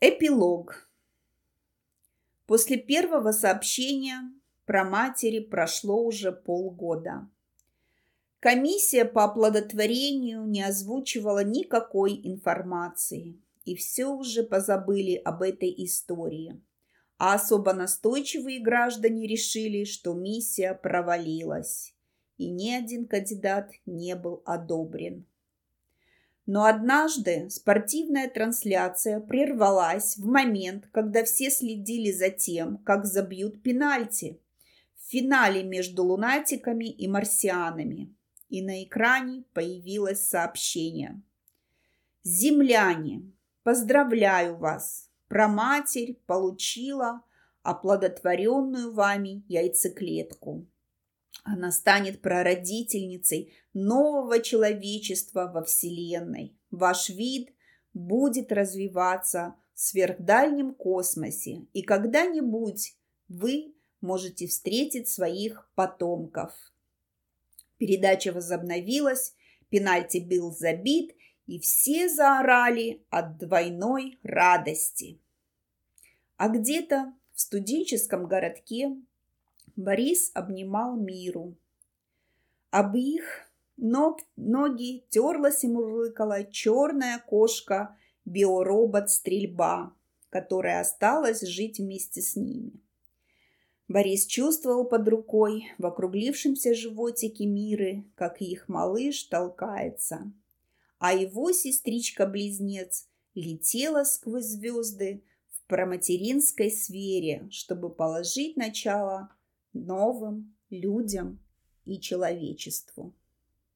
Эпилог. После первого сообщения про матери прошло уже полгода. Комиссия по оплодотворению не озвучивала никакой информации, и все уже позабыли об этой истории. А особо настойчивые граждане решили, что миссия провалилась, и ни один кандидат не был одобрен. Но однажды спортивная трансляция прервалась в момент, когда все следили за тем, как забьют пенальти в финале между лунатиками и марсианами. И на экране появилось сообщение. «Земляне, поздравляю вас! Проматерь получила оплодотворенную вами яйцеклетку. Она станет прародительницей нового человечества во Вселенной. Ваш вид будет развиваться в сверхдальнем космосе, и когда-нибудь вы можете встретить своих потомков. Передача возобновилась, пенальти был забит, и все заорали от двойной радости. А где-то в студенческом городке Борис обнимал миру. Об их ног, ноги терлась и мурлыкала черная кошка биоробот-стрельба, которая осталась жить вместе с ними. Борис чувствовал под рукой в округлившемся животике Миры, как их малыш толкается, а его сестричка-близнец летела сквозь звезды в проматеринской сфере, чтобы положить начало новым людям и человечеству.